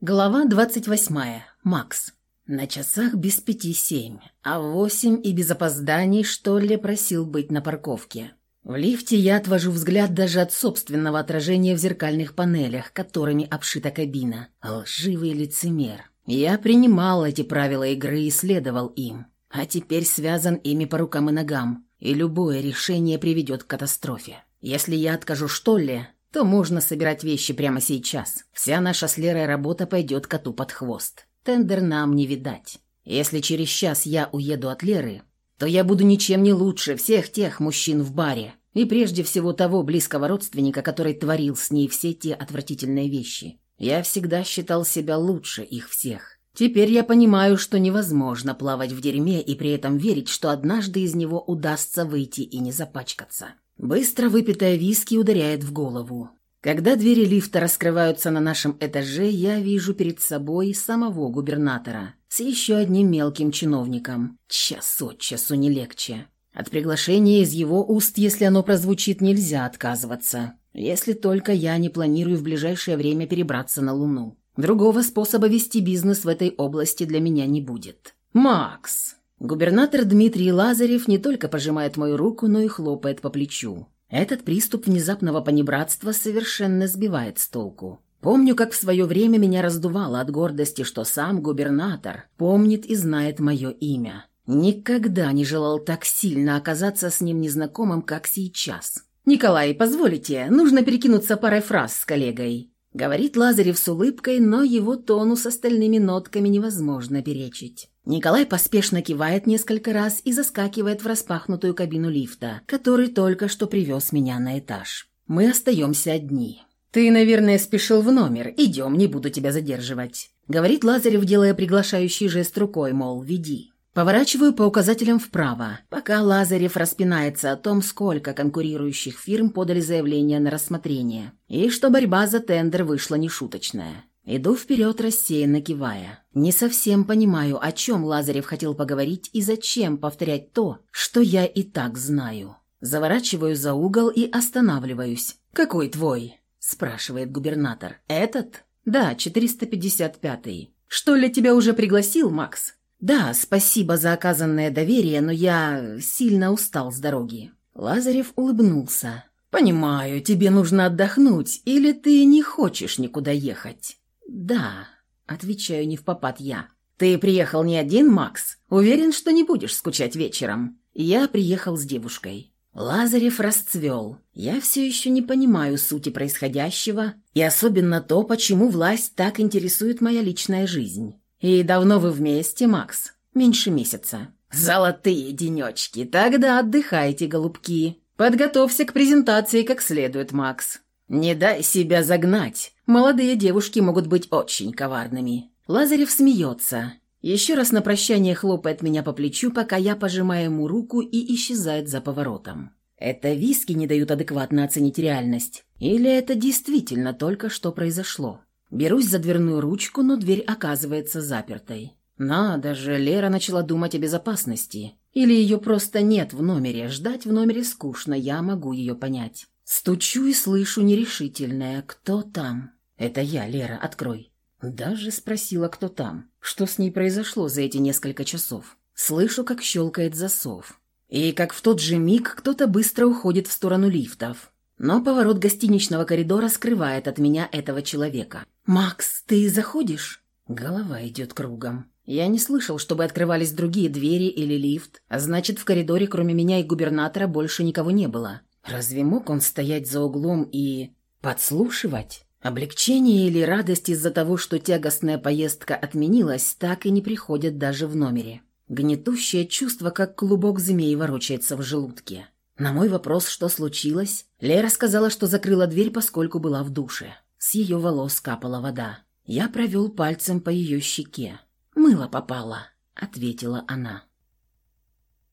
Глава 28. Макс. На часах без пяти семь, а восемь и без опозданий, что ли, просил быть на парковке. В лифте я отвожу взгляд даже от собственного отражения в зеркальных панелях, которыми обшита кабина. Лживый лицемер. Я принимал эти правила игры и следовал им, а теперь связан ими по рукам и ногам, и любое решение приведет к катастрофе. Если я откажу что ли, то можно собирать вещи прямо сейчас. Вся наша с Лерой работа пойдет коту под хвост. Тендер нам не видать. Если через час я уеду от Леры, то я буду ничем не лучше всех тех мужчин в баре. И прежде всего того близкого родственника, который творил с ней все те отвратительные вещи. Я всегда считал себя лучше их всех. Теперь я понимаю, что невозможно плавать в дерьме и при этом верить, что однажды из него удастся выйти и не запачкаться. Быстро выпитая виски ударяет в голову. Когда двери лифта раскрываются на нашем этаже, я вижу перед собой самого губернатора с еще одним мелким чиновником. Час от часу не легче. От приглашения из его уст, если оно прозвучит, нельзя отказываться. Если только я не планирую в ближайшее время перебраться на Луну. Другого способа вести бизнес в этой области для меня не будет. «Макс!» Губернатор Дмитрий Лазарев не только пожимает мою руку, но и хлопает по плечу. Этот приступ внезапного понебратства совершенно сбивает с толку. Помню, как в свое время меня раздувало от гордости, что сам губернатор помнит и знает мое имя. Никогда не желал так сильно оказаться с ним незнакомым, как сейчас. «Николай, позволите, нужно перекинуться парой фраз с коллегой», — говорит Лазарев с улыбкой, но его тону с остальными нотками невозможно перечить. Николай поспешно кивает несколько раз и заскакивает в распахнутую кабину лифта, который только что привез меня на этаж. Мы остаемся одни. «Ты, наверное, спешил в номер. Идем, не буду тебя задерживать», — говорит Лазарев, делая приглашающий жест рукой, мол, веди. Поворачиваю по указателям вправо, пока Лазарев распинается о том, сколько конкурирующих фирм подали заявление на рассмотрение, и что борьба за тендер вышла нешуточная. Иду вперед, рассеянно кивая. Не совсем понимаю, о чем Лазарев хотел поговорить и зачем повторять то, что я и так знаю. Заворачиваю за угол и останавливаюсь. «Какой твой?» – спрашивает губернатор. «Этот?» «Да, 455-й. Что ли тебя уже пригласил, Макс?» «Да, спасибо за оказанное доверие, но я сильно устал с дороги». Лазарев улыбнулся. «Понимаю, тебе нужно отдохнуть, или ты не хочешь никуда ехать?» «Да», — отвечаю не в попад я. «Ты приехал не один, Макс? Уверен, что не будешь скучать вечером?» Я приехал с девушкой. Лазарев расцвел. Я все еще не понимаю сути происходящего, и особенно то, почему власть так интересует моя личная жизнь. «И давно вы вместе, Макс?» «Меньше месяца». «Золотые денечки! Тогда отдыхайте, голубки. Подготовься к презентации как следует, Макс. Не дай себя загнать. Молодые девушки могут быть очень коварными. Лазарев смеется. Еще раз на прощание хлопает меня по плечу, пока я пожимаю ему руку и исчезает за поворотом. Это виски не дают адекватно оценить реальность? Или это действительно только что произошло? Берусь за дверную ручку, но дверь оказывается запертой. Надо же, Лера начала думать о безопасности. Или ее просто нет в номере. Ждать в номере скучно, я могу ее понять. Стучу и слышу нерешительное «Кто там?» «Это я, Лера, открой». Даже спросила, кто там. Что с ней произошло за эти несколько часов. Слышу, как щелкает засов. И как в тот же миг кто-то быстро уходит в сторону лифтов. Но поворот гостиничного коридора скрывает от меня этого человека. «Макс, ты заходишь?» Голова идет кругом. Я не слышал, чтобы открывались другие двери или лифт, а значит, в коридоре кроме меня и губернатора больше никого не было. Разве мог он стоять за углом и... подслушивать? Облегчение или радость из-за того, что тягостная поездка отменилась, так и не приходят даже в номере. Гнетущее чувство, как клубок змей, ворочается в желудке. На мой вопрос, что случилось, Лера сказала, что закрыла дверь, поскольку была в душе. С ее волос капала вода. Я провел пальцем по ее щеке. «Мыло попало», — ответила она.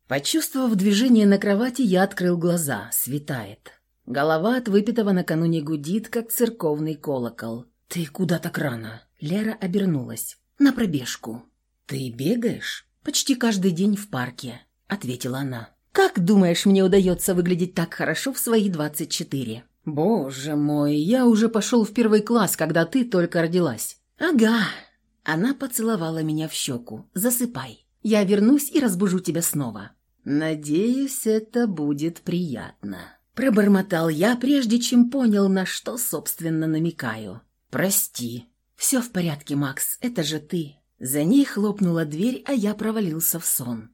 Почувствовав движение на кровати, я открыл глаза. Светает. Голова от выпитого накануне гудит, как церковный колокол. «Ты куда так рано?» Лера обернулась. «На пробежку». «Ты бегаешь?» «Почти каждый день в парке», — ответила она. «Как думаешь, мне удается выглядеть так хорошо в свои двадцать четыре?» «Боже мой, я уже пошел в первый класс, когда ты только родилась. «Ага». Она поцеловала меня в щеку. «Засыпай. Я вернусь и разбужу тебя снова». «Надеюсь, это будет приятно». Пробормотал я, прежде чем понял, на что, собственно, намекаю. «Прости». «Все в порядке, Макс, это же ты». За ней хлопнула дверь, а я провалился в сон.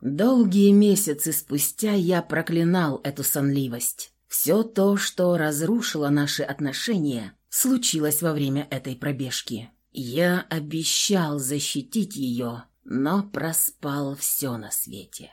Долгие месяцы спустя я проклинал эту сонливость. Все то, что разрушило наши отношения, случилось во время этой пробежки. Я обещал защитить ее, но проспал все на свете.